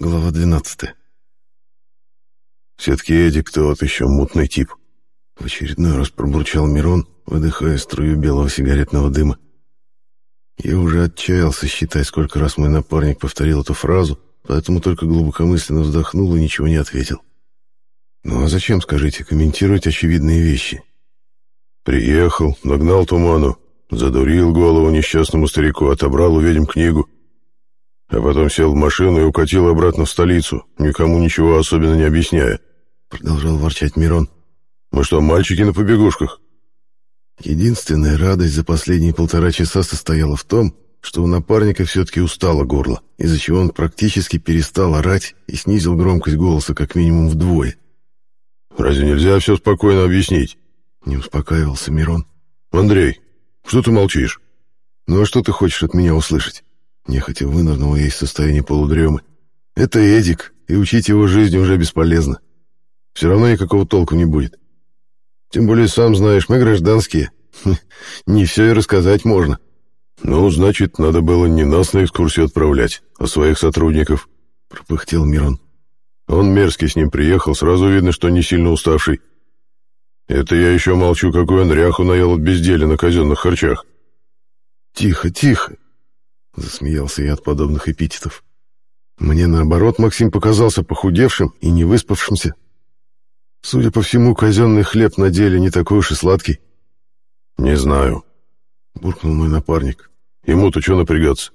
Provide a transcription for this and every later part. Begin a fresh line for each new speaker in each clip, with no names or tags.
Глава 12.
Все-таки Эдик тот еще мутный тип.
В очередной раз пробурчал Мирон, выдыхая струю белого сигаретного дыма. Я уже отчаялся считать, сколько раз мой напарник повторил эту фразу, поэтому только глубокомысленно вздохнул и ничего не ответил. Ну а зачем, скажите, комментировать очевидные вещи?
Приехал, нагнал туману, задурил голову несчастному старику, отобрал у ведьм книгу — а потом сел в машину и укатил обратно в столицу, никому ничего особенно не объясняя.
Продолжал ворчать Мирон.
«Мы что, мальчики на побегушках?»
Единственная радость за последние полтора часа состояла в том, что у напарника все-таки устало горло, из-за чего он практически перестал орать и снизил громкость голоса как минимум вдвое.
«Разве нельзя все спокойно объяснить?»
Не успокаивался Мирон.
«Андрей, что ты молчишь?»
«Ну а что ты хочешь от меня услышать?» Нехотя вынырнул я из состояния полудремы. «Это Эдик, и учить его жизни уже бесполезно. Все равно никакого толку не будет. Тем более, сам знаешь, мы гражданские. Не все и рассказать можно».
«Ну, значит, надо было не нас на экскурсию отправлять, а своих сотрудников», —
пропыхтел Мирон.
«Он мерзкий с ним приехал, сразу видно, что не сильно уставший. Это я еще молчу, какой он ряху наел от безделия на казенных харчах».
«Тихо, тихо!» — засмеялся я от подобных эпитетов. Мне, наоборот, Максим показался похудевшим и невыспавшимся. Судя по всему, казенный хлеб на деле не такой уж и сладкий.
«Не знаю», — буркнул мой напарник. «Ему-то что напрягаться?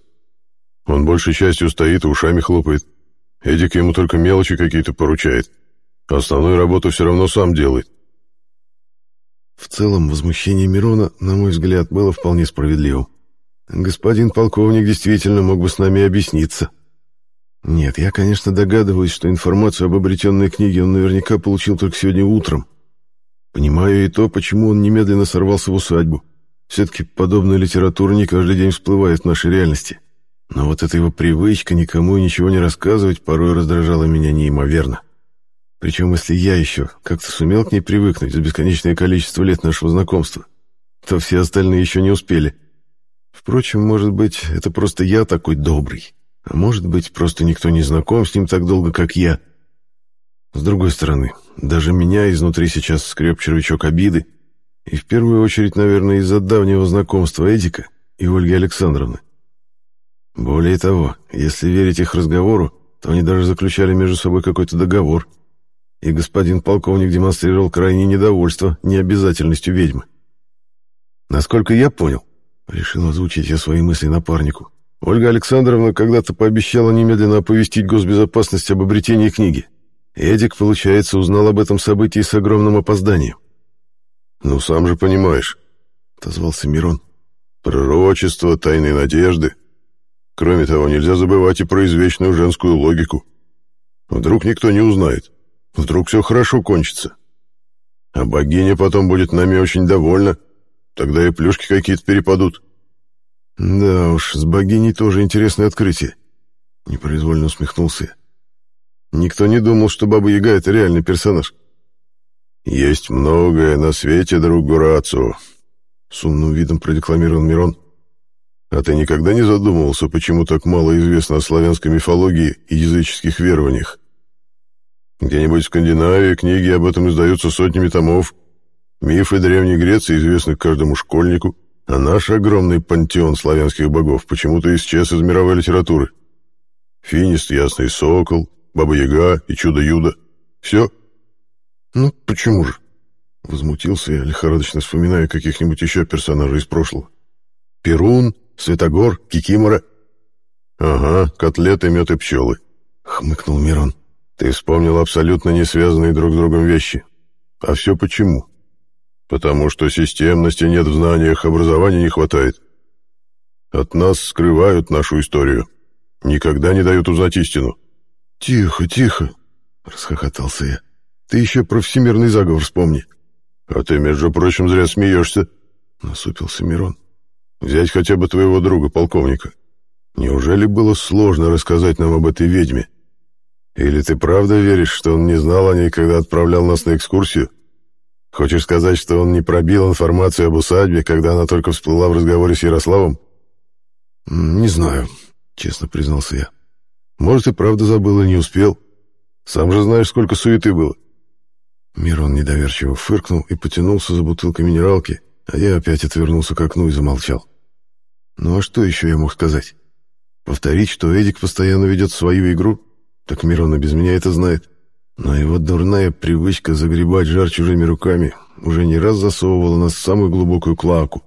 Он большей частью стоит и ушами хлопает. Эдик ему только мелочи какие-то поручает. Основную работу все равно сам делает».
В целом, возмущение Мирона, на мой взгляд, было вполне справедливым. Господин полковник действительно мог бы с нами объясниться. Нет, я, конечно, догадываюсь, что информацию об обретенной книге он наверняка получил только сегодня утром. Понимаю и то, почему он немедленно сорвался в усадьбу. Все-таки подобная литература не каждый день всплывает в нашей реальности. Но вот эта его привычка никому ничего не рассказывать порой раздражала меня неимоверно. Причем, если я еще как-то сумел к ней привыкнуть за бесконечное количество лет нашего знакомства, то все остальные еще не успели. — Впрочем, может быть, это просто я такой добрый, а может быть, просто никто не знаком с ним так долго, как я. С другой стороны, даже меня изнутри сейчас скреб червячок обиды, и в первую очередь, наверное, из-за давнего знакомства Эдика и Ольги Александровны. Более того, если верить их разговору, то они даже заключали между собой какой-то договор, и господин полковник демонстрировал крайнее недовольство необязательностью ведьмы. Насколько я понял, Решил озвучить я свои мысли напарнику. Ольга Александровна когда-то пообещала немедленно оповестить госбезопасность об обретении книги. Эдик, получается, узнал об этом событии с огромным опозданием.
«Ну, сам же понимаешь», — отозвался Мирон. «Пророчество, тайные надежды. Кроме того, нельзя забывать и про извечную женскую логику. Вдруг никто не узнает. Вдруг все хорошо кончится. А богиня потом будет нами очень довольна, Тогда и плюшки какие-то перепадут.
Да уж, с богиней тоже интересное открытие. Непроизвольно усмехнулся. Никто не думал, что Баба Яга — это реальный персонаж.
«Есть многое на свете, друг Гурацио», — с умным видом продекламировал Мирон. «А ты никогда не задумывался, почему так мало известно о славянской мифологии и языческих верованиях? Где-нибудь в Скандинавии книги об этом издаются сотнями томов, Мифы Древней Греции известны каждому школьнику, а наш огромный пантеон славянских богов почему-то исчез из мировой литературы. Финист, Ясный Сокол, Баба-Яга и Чудо-Юдо. Все.
Ну, почему же? Возмутился я, лихорадочно вспоминая каких-нибудь еще персонажей из прошлого. Перун, Светогор, Кикимора.
Ага, котлеты, мед и пчелы.
Хмыкнул Мирон.
Ты вспомнил абсолютно не связанные друг с другом вещи. А все почему? Потому что системности нет в знаниях, образования не хватает. От нас скрывают нашу историю. Никогда не дают узнать истину.
«Тихо, тихо!» — расхохотался я. «Ты еще про всемирный заговор вспомни».
«А ты, между прочим, зря смеешься», — насупился Мирон. «Взять хотя бы твоего друга, полковника. Неужели было сложно рассказать нам об этой ведьме? Или ты правда веришь, что он не знал о ней, когда отправлял нас на экскурсию?» Хочешь сказать, что он не пробил информацию об усадьбе, когда она только всплыла в разговоре с Ярославом?
Не знаю, честно признался я. Может, и правда забыл и не успел. Сам же знаешь, сколько суеты было. Мирон недоверчиво фыркнул и потянулся за бутылкой минералки, а я опять отвернулся к окну и замолчал. Ну а что еще я мог сказать? Повторить, что Эдик постоянно ведет свою игру? Так Мирон и без меня это знает. Но его дурная привычка загребать жар чужими руками уже не раз засовывала нас в самую глубокую клаку.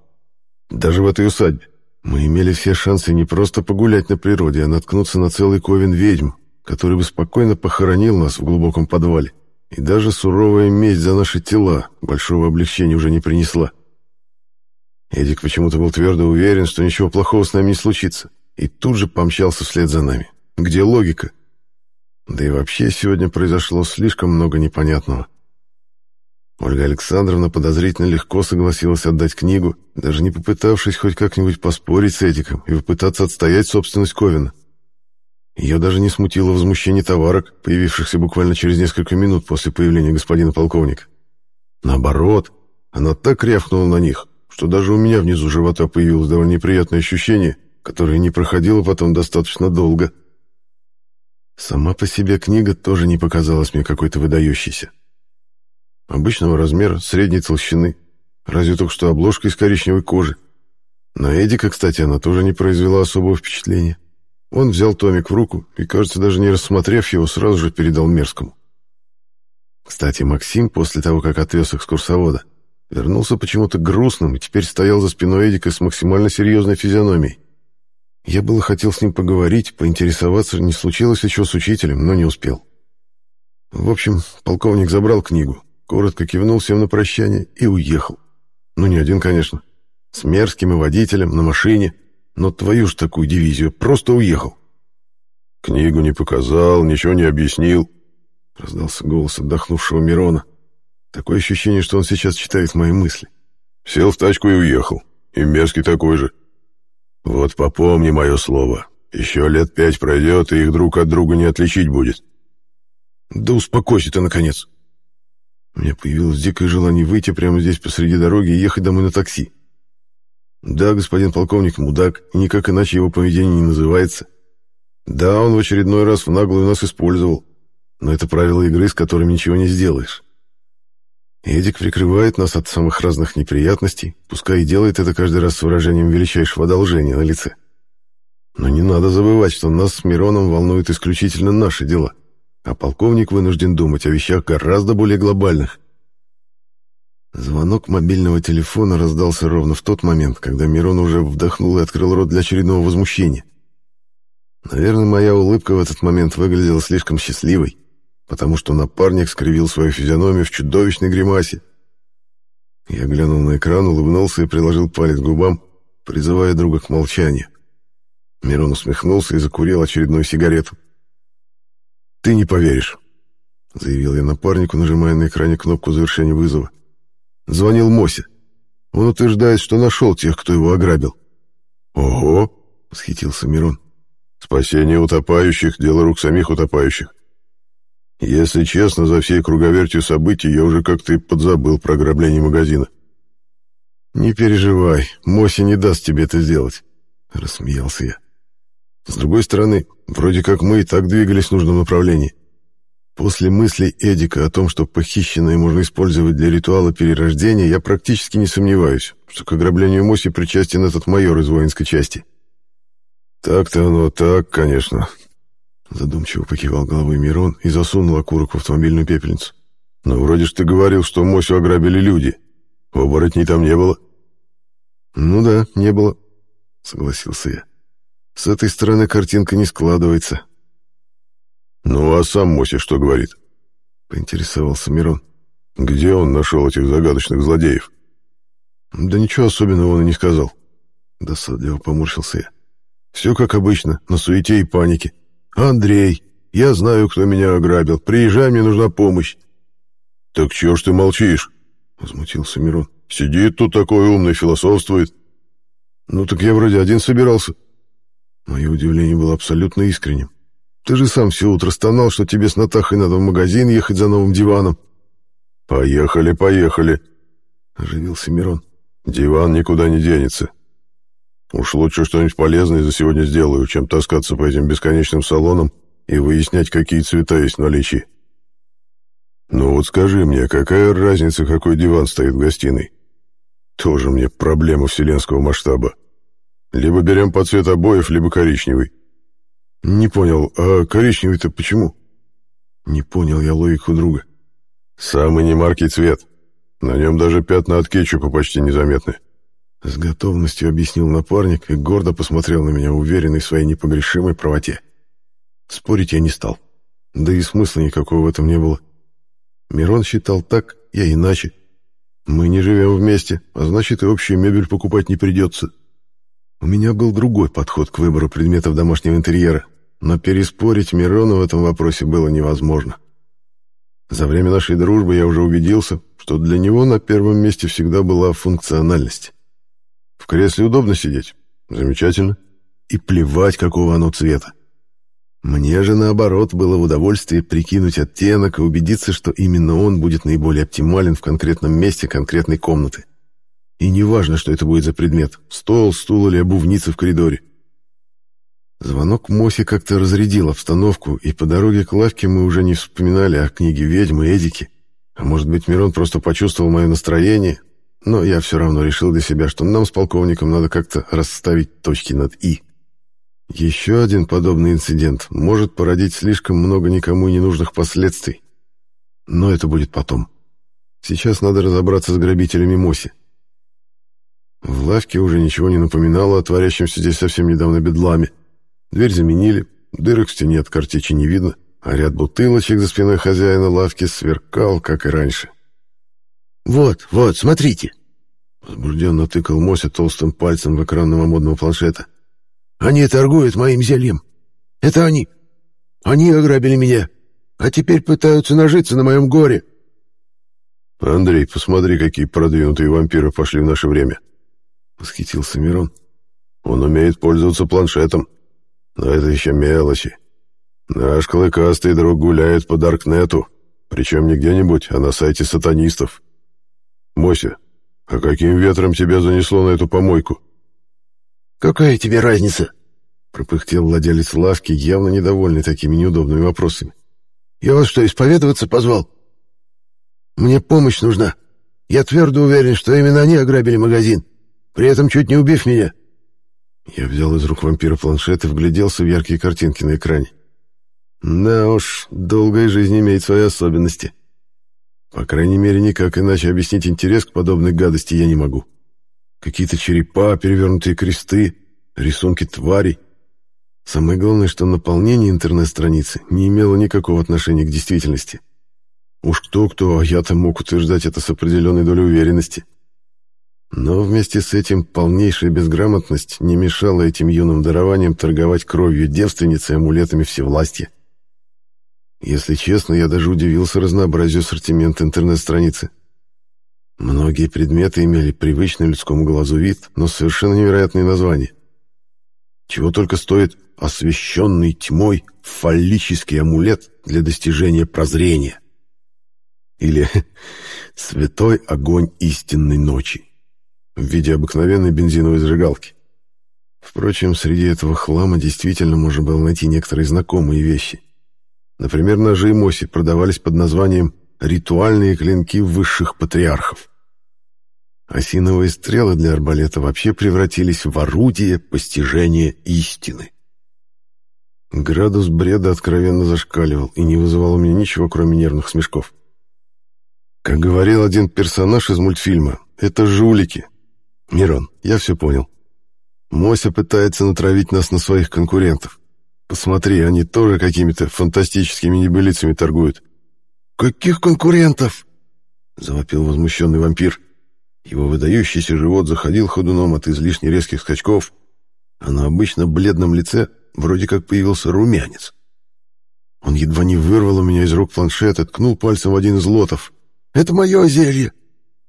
Даже в этой усадьбе. Мы имели все шансы не просто погулять на природе, а наткнуться на целый ковен ведьм, который бы спокойно похоронил нас в глубоком подвале. И даже суровая месть за наши тела большого облегчения уже не принесла. Эдик почему-то был твердо уверен, что ничего плохого с нами не случится, и тут же помчался вслед за нами. Где логика? Да и вообще сегодня произошло слишком много непонятного. Ольга Александровна подозрительно легко согласилась отдать книгу, даже не попытавшись хоть как-нибудь поспорить с Эдиком и попытаться отстоять собственность Ковина. Ее даже не смутило возмущение товарок, появившихся буквально через несколько минут после появления господина полковника. Наоборот, она так рявкнула на них, что даже у меня внизу живота появилось довольно неприятное ощущение, которое не проходило потом достаточно долго. Сама по себе книга тоже не показалась мне какой-то выдающейся. Обычного размера, средней толщины, разве только что обложка из коричневой кожи. На Эдика, кстати, она тоже не произвела особого впечатления. Он взял томик в руку и, кажется, даже не рассмотрев его, сразу же передал Мерзкому. Кстати, Максим, после того, как отвез экскурсовода, вернулся почему-то грустным и теперь стоял за спиной Эдика с максимально серьезной физиономией. Я было хотел с ним поговорить, поинтересоваться, не случилось чего с учителем, но не успел. В общем, полковник забрал книгу, коротко кивнул всем на прощание и уехал. Ну, не один, конечно. С мерзким и водителем, на машине. Но твою ж такую дивизию, просто уехал.
Книгу не показал, ничего не объяснил.
Раздался голос отдохнувшего Мирона. Такое ощущение, что он сейчас читает мои мысли.
Сел в тачку и уехал. И мерзкий такой же. Вот попомни мое слово. Еще лет пять пройдет, и их друг от друга не отличить будет.
Да успокойся ты, наконец. У меня появилось дикое желание выйти прямо здесь посреди дороги и ехать домой на такси. Да, господин полковник мудак, и никак иначе его поведение не называется. Да, он в очередной раз в наглую нас использовал, но это правила игры, с которыми ничего не сделаешь. Эдик прикрывает нас от самых разных неприятностей, пускай и делает это каждый раз с выражением величайшего одолжения на лице. Но не надо забывать, что нас с Мироном волнуют исключительно наши дела а полковник вынужден думать о вещах гораздо более глобальных. Звонок мобильного телефона раздался ровно в тот момент, когда Мирон уже вдохнул и открыл рот для очередного возмущения. Наверное, моя улыбка в этот момент выглядела слишком счастливой, потому что напарник скривил свою физиономию в чудовищной гримасе. Я глянул на экран, улыбнулся и приложил палец к губам, призывая друга к молчанию. Мирон усмехнулся и закурил очередную сигарету. «Ты не поверишь», — заявил я напарнику, нажимая на экране кнопку завершения вызова. Звонил Мося. Он утверждает, что нашел тех, кто его ограбил.
«Ого!»
— восхитился Мирон.
«Спасение утопающих — дело рук самих утопающих. Если честно, за всей круговертью событий я уже как-то и подзабыл про ограбление магазина».
«Не переживай, Мося не даст тебе это сделать», — рассмеялся я. С другой стороны, вроде как мы и так двигались в нужном направлении. После мыслей Эдика о том, что похищенное можно использовать для ритуала перерождения, я практически не сомневаюсь, что к ограблению Моси причастен этот майор из воинской части.
«Так-то оно так, конечно», — задумчиво покивал головой Мирон и засунул окурок в автомобильную пепельницу. «Но вроде ж ты говорил, что Мосю ограбили люди. Оборотней там не было».
«Ну да, не было», — согласился я. С этой стороны картинка не складывается.
«Ну а сам Моси что говорит?»
— поинтересовался Мирон.
«Где он нашел этих загадочных злодеев?»
«Да ничего особенного он и не сказал». Досадливо поморщился я. «Все как обычно, на суете и панике. Андрей, я знаю, кто меня ограбил. Приезжай, мне нужна помощь».
«Так чего ж ты молчишь?» — возмутился Мирон. «Сидит тут такой умный, философствует».
«Ну так я вроде один собирался», Мое удивление было абсолютно искренним. Ты же сам все утро стонал, что тебе с Натахой надо в магазин ехать за новым диваном.
Поехали, поехали,
оживился Мирон.
Диван никуда не денется. Уж лучше что-нибудь полезное за сегодня сделаю, чем таскаться по этим бесконечным салонам и выяснять, какие цвета есть в наличии. Ну вот скажи мне, какая разница, какой диван стоит в гостиной? Тоже мне проблема вселенского масштаба. Либо берем по цвет обоев, либо коричневый. Не понял, а коричневый-то почему? Не понял я логику друга. Самый немаркий цвет. На нем даже пятна от кетчупа почти незаметны. С готовностью объяснил напарник и гордо посмотрел на меня, уверенный в своей непогрешимой правоте. Спорить я не стал. Да и смысла никакого в этом не было. Мирон считал так, я иначе. Мы не живем вместе, а значит и общую мебель покупать не придется. У меня был другой подход к выбору предметов домашнего интерьера, но переспорить Мирона в этом вопросе было невозможно. За время нашей дружбы я уже убедился, что для него на первом месте всегда была функциональность. Кресле удобно сидеть? Замечательно. И плевать, какого оно цвета. Мне же, наоборот, было в удовольствие прикинуть оттенок и убедиться, что именно он будет наиболее оптимален в конкретном месте конкретной комнаты. И неважно, что это будет за предмет — стол, стул или обувница в коридоре. Звонок Моси как-то разрядил обстановку, и по дороге к лавке мы уже не вспоминали о книге «Ведьмы» Эдики. А может быть, Мирон просто почувствовал мое настроение, но я все равно решил для себя, что нам с полковником надо как-то расставить точки над «и». Еще один подобный инцидент может породить слишком много никому ненужных последствий. Но это будет потом. Сейчас надо разобраться с грабителями Моси. В лавке уже ничего не напоминало о творящемся здесь совсем недавно бедламе. Дверь заменили, дырок в стене от картечи не видно, а ряд бутылочек за спиной хозяина лавки сверкал, как и раньше.
«Вот, вот, смотрите!»
Возбужденно тыкал Мося толстым пальцем в экран новомодного планшета.
Они торгуют моим зельем. Это они. Они ограбили меня, а теперь пытаются нажиться на моем горе.
Андрей, посмотри, какие продвинутые вампиры пошли в наше время. Восхитился Мирон. Он умеет пользоваться планшетом. Но это еще мелочи. Наш клыкастый друг гуляет по Даркнету, причем не где-нибудь, а на сайте сатанистов. Мося, а каким ветром тебя занесло на эту помойку?
«Какая тебе разница?»
— пропыхтел владелец лавки, явно недовольный такими неудобными вопросами.
«Я вас что, исповедоваться позвал? Мне помощь нужна. Я твердо уверен, что именно они ограбили магазин, при этом чуть не убив меня».
Я взял из рук вампира планшет и вгляделся в яркие картинки на экране. Да уж, долгая жизнь имеет свои особенности. По крайней мере, никак иначе объяснить интерес к подобной гадости я не могу. Какие-то черепа, перевернутые кресты, рисунки тварей. Самое главное, что наполнение интернет-страницы не имело никакого отношения к действительности. Уж кто-кто, а я-то мог утверждать это с определенной долей уверенности. Но вместе с этим полнейшая безграмотность не мешала этим юным дарованиям торговать кровью девственницы и амулетами всевластья. Если честно, я даже удивился разнообразию ассортимента интернет-страницы. Многие предметы имели привычный людскому глазу вид, но совершенно невероятные названия. Чего только стоит освещенный тьмой фаллический амулет для достижения прозрения. Или святой огонь истинной ночи в виде обыкновенной бензиновой зажигалки. Впрочем, среди этого хлама действительно можно было найти некоторые знакомые вещи. Например, ножи Моси продавались под названием «ритуальные клинки высших патриархов». Осиновые стрелы для арбалета вообще превратились в орудие постижения истины. Градус бреда откровенно зашкаливал и не вызывал у меня ничего, кроме нервных смешков. Как говорил один персонаж из мультфильма, это жулики. Мирон, я все понял. Мося пытается натравить нас на своих конкурентов. Посмотри, они тоже какими-то фантастическими небылицами торгуют.
«Каких конкурентов?»
— завопил возмущенный вампир. Его выдающийся живот заходил ходуном от излишне резких скачков, а на обычно бледном лице вроде как появился румянец. Он едва не вырвал у меня из рук планшет и ткнул пальцем в один из лотов.
«Это мое зелье.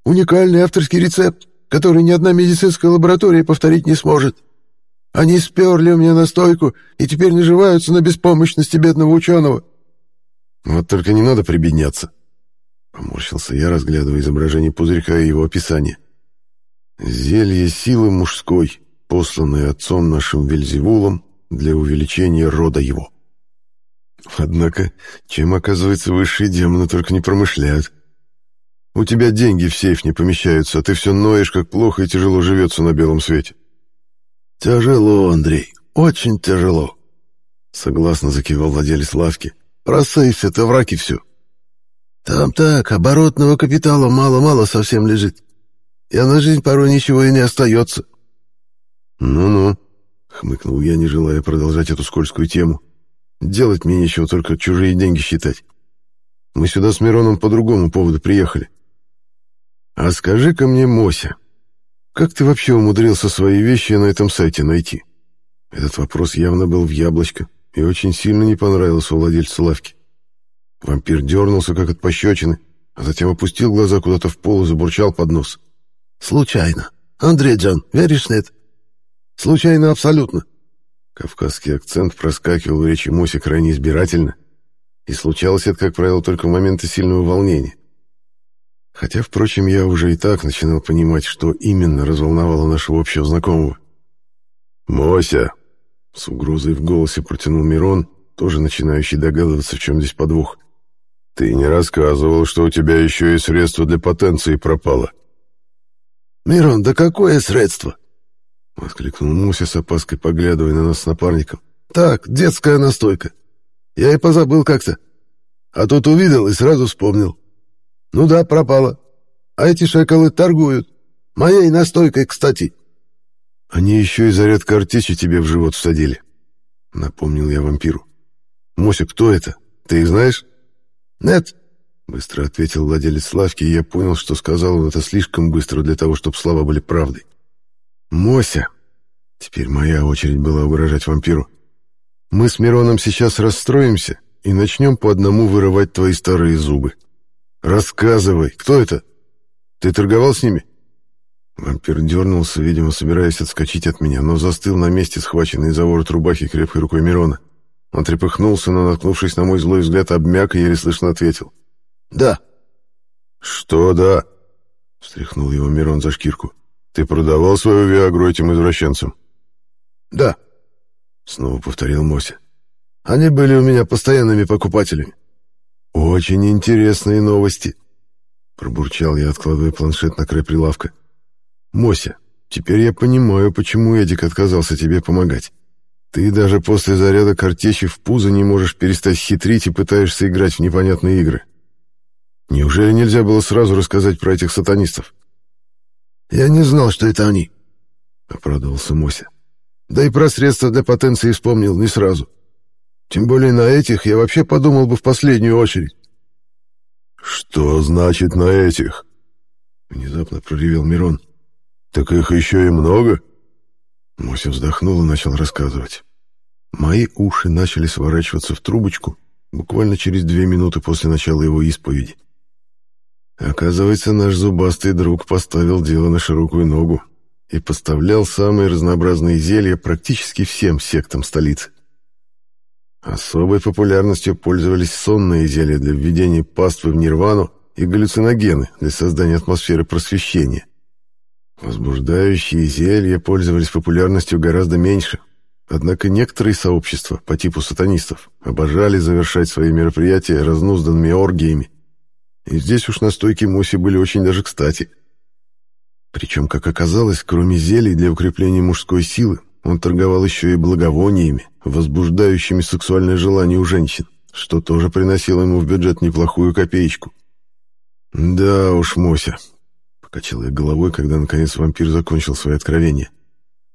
Уникальный авторский рецепт, который ни одна медицинская лаборатория повторить не сможет. Они сперли у меня настойку и теперь наживаются на беспомощности бедного ученого».
«Вот только не надо прибедняться», — поморщился я, разглядывая изображение пузырька и его описание. «Зелье силы мужской, посланное отцом нашим Вельзевулом для увеличения рода его».
Однако, чем, оказывается, высшие демоны только не промышляют. У тебя деньги в сейф не помещаются, а ты все ноешь, как плохо и тяжело живется на белом свете.
Тяжело, Андрей, очень тяжело.
Согласно закивал владелец лавки.
Про сейф это враки все. Там так, оборотного капитала мало-мало совсем лежит. И на жизнь порой ничего и не остается.
Ну-ну, хмыкнул я, не желая продолжать эту скользкую тему. Делать мне нечего, только чужие деньги считать. Мы сюда с Мироном по другому поводу приехали. А скажи-ка мне, Мося, как ты вообще умудрился свои вещи на этом сайте найти? Этот вопрос явно был в яблочко и очень сильно не понравился владельцу лавки. Вампир дернулся, как от пощечины, а затем опустил глаза куда-то в пол и забурчал под нос.
«Случайно. Андрей Джан, веришь это?»
«Случайно абсолютно». Кавказский акцент проскакивал в речи Моси крайне избирательно, и случалось это, как правило, только в моменты сильного волнения. Хотя, впрочем, я уже и так начинал понимать, что именно разволновало нашего общего знакомого. «Мося!» — с угрозой в голосе протянул Мирон, тоже начинающий догадываться, в чем здесь подвох. «Ты не рассказывал, что у тебя еще и средство для потенции пропало».
«Мирон, да какое средство?»
— воскликнул Муся с опаской, поглядывая на нас с напарником.
«Так, детская настойка. Я и позабыл как-то. А тут увидел и сразу вспомнил. Ну да, пропала. А эти шакалы торгуют. Моей настойкой, кстати».
«Они еще и заряд картечи тебе в живот всадили», — напомнил я вампиру. «Мося, кто это? Ты их знаешь?»
«Нет», —
быстро ответил владелец лавки, и я понял, что сказал он это слишком быстро для того, чтобы слова были правдой. «Мося!» Теперь моя очередь была угрожать вампиру. «Мы с Мироном сейчас расстроимся и начнем по одному вырывать твои старые зубы. Рассказывай, кто это? Ты торговал с ними?» Вампир дернулся, видимо, собираясь отскочить от меня, но застыл на месте, схваченный за ворот рубахи крепкой рукой Мирона. Он трепыхнулся, но, наткнувшись на мой злой взгляд, обмяк и еле слышно ответил.
«Да».
«Что «да»?» — встряхнул его Мирон за шкирку. «Ты продавал свою Виагру этим извращенцам?»
«Да», — снова повторил Мося. «Они были у меня постоянными покупателями».
«Очень интересные новости», — пробурчал я, откладывая планшет на край прилавка. «Мося, теперь я понимаю, почему Эдик отказался тебе помогать. Ты даже после заряда картечи в пузо не можешь перестать хитрить и пытаешься играть в непонятные игры. Неужели нельзя было сразу рассказать про этих сатанистов?»
«Я не знал, что это они», —
оправдывался Мося.
«Да и про средства для потенции вспомнил не сразу. Тем более на этих я вообще подумал бы в последнюю очередь».
«Что значит на этих?» — внезапно проревел Мирон. «Так их еще и много?» Мося вздохнул и начал рассказывать. Мои уши начали сворачиваться в трубочку буквально через две минуты после начала его исповеди. Оказывается, наш зубастый друг поставил дело на широкую ногу и поставлял самые разнообразные зелья практически всем сектам столицы. Особой популярностью пользовались сонные зелья для введения паствы в нирвану и галлюциногены для создания атмосферы просвещения. Возбуждающие зелья пользовались популярностью гораздо меньше, однако некоторые сообщества по типу сатанистов обожали завершать свои мероприятия разнузданными оргиями и здесь уж настойки Моси были очень даже кстати. Причем, как оказалось, кроме зелий для укрепления мужской силы, он торговал еще и благовониями, возбуждающими сексуальное желание у женщин, что тоже приносило ему в бюджет неплохую копеечку. «Да уж, Мося», — покачал я головой, когда наконец вампир закончил свои откровения.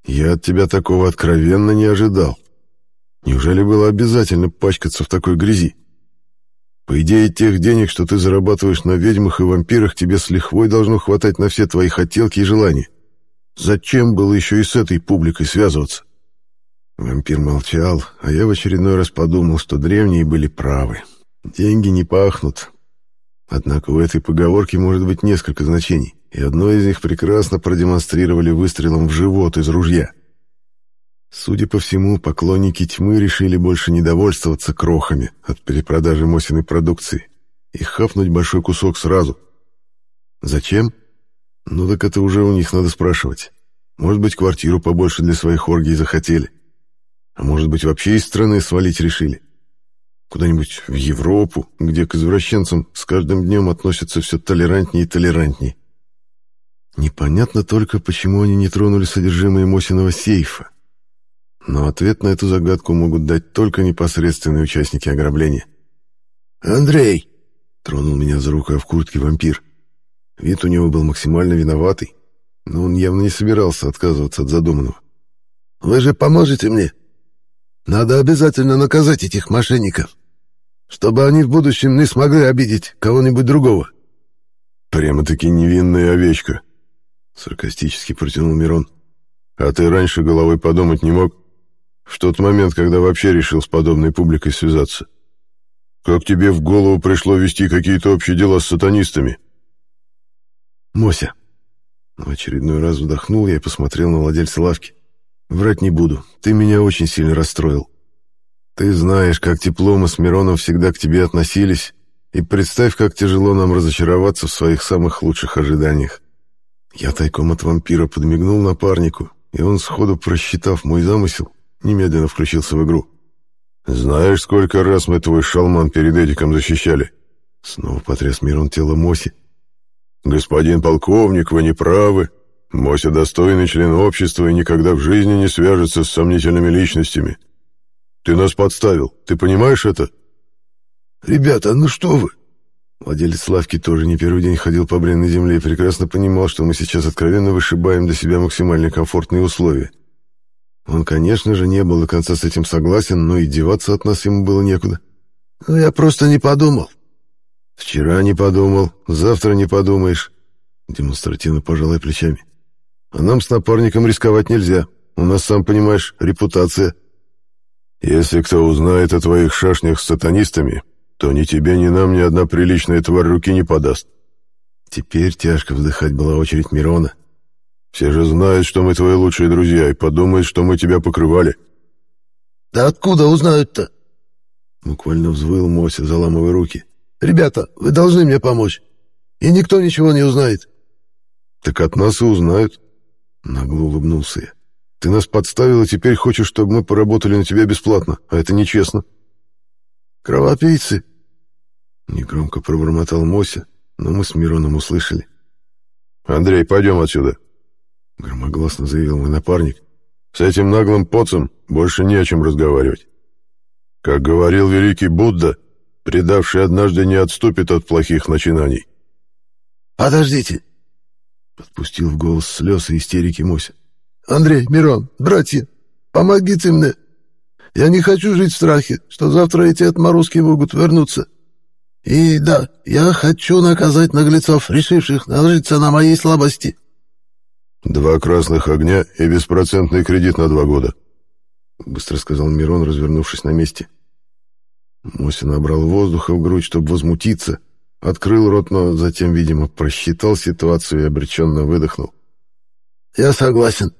«Я от тебя такого откровенно не ожидал. Неужели было обязательно пачкаться в такой грязи?» По идее, тех денег, что ты зарабатываешь на ведьмах и вампирах, тебе с лихвой должно хватать на все твои хотелки и желания. Зачем было еще и с этой публикой связываться?» Вампир молчал, а я в очередной раз подумал, что древние были правы. Деньги не пахнут. Однако у этой поговорки может быть несколько значений, и одно из них прекрасно продемонстрировали выстрелом в живот из ружья — Судя по всему, поклонники тьмы решили больше не довольствоваться крохами от перепродажи Мосиной продукции и хапнуть большой кусок сразу. Зачем? Ну так это уже у них надо спрашивать. Может быть, квартиру побольше для своих оргий захотели. А может быть, вообще из страны свалить решили. Куда-нибудь в Европу, где к извращенцам с каждым днем относятся все толерантнее и толерантнее. Непонятно только, почему они не тронули содержимое Мосиного сейфа. Но ответ на эту загадку могут дать только непосредственные участники ограбления.
«Андрей!»
— тронул меня за руку в куртке вампир. Вид у него был максимально виноватый, но он явно не собирался отказываться от задуманного.
«Вы же поможете мне? Надо обязательно наказать этих мошенников, чтобы они в будущем не смогли обидеть кого-нибудь другого».
«Прямо-таки невинная овечка», —
саркастически протянул Мирон.
«А ты раньше головой подумать не мог? В тот момент, когда вообще решил с подобной публикой связаться. Как тебе в голову пришло вести какие-то общие дела с сатанистами?»
«Мося». В очередной раз вздохнул я и посмотрел на владельца лавки. «Врать не буду. Ты меня очень сильно расстроил. Ты знаешь, как тепло мы с Мироном всегда к тебе относились, и представь, как тяжело нам разочароваться в своих самых лучших ожиданиях. Я тайком от вампира подмигнул напарнику, и он, сходу просчитав мой замысел, немедленно включился в игру.
«Знаешь, сколько раз мы твой шалман перед Эдиком защищали?»
Снова потряс Мирон тело Моси.
«Господин полковник, вы не правы. Мося достойный член общества и никогда в жизни не свяжется с сомнительными личностями. Ты нас подставил, ты понимаешь это?»
«Ребята, ну что вы?»
Владелец лавки тоже не первый день ходил по бренной земле и прекрасно понимал, что мы сейчас откровенно вышибаем для себя максимально комфортные условия. Он, конечно же, не был до конца с этим согласен, но и деваться от нас ему было некуда.
«Ну, я просто не подумал».
«Вчера не подумал, завтра не подумаешь», — демонстративно пожалай плечами. «А нам с напарником рисковать нельзя. У нас, сам понимаешь, репутация».
«Если кто узнает о твоих шашнях с сатанистами, то ни тебе, ни нам ни одна приличная тварь руки не подаст.
Теперь тяжко вздыхать была очередь Мирона.
Все же знают, что мы твои лучшие друзья, и подумают, что мы тебя покрывали.
Да откуда узнают-то?
Буквально взвыл Мося, заламывая руки.
Ребята, вы должны мне помочь. И никто ничего не узнает.
Так от нас и узнают. Нагло улыбнулся я. Ты нас подставил, и теперь хочешь, чтобы мы поработали на тебя бесплатно, а это нечестно.
«Кровопийцы!»
Негромко пробормотал Мося, но мы с Мироном услышали.
«Андрей, пойдем отсюда!»
Громогласно заявил мой напарник.
«С этим наглым поцем больше не о чем разговаривать. Как говорил великий Будда, предавший однажды не отступит от плохих начинаний».
«Подождите!»
Подпустил в голос слез и истерики Мося.
«Андрей, Мирон, братья, помогите мне!» Я не хочу жить в страхе, что завтра эти отморозки могут вернуться. И да, я хочу наказать наглецов, решивших наложиться на моей слабости.
Два красных огня и беспроцентный кредит на два года,
быстро сказал Мирон, развернувшись на месте. Мося набрал воздуха в грудь, чтобы возмутиться, открыл рот, но затем, видимо, просчитал ситуацию и обреченно выдохнул.
«Я согласен»,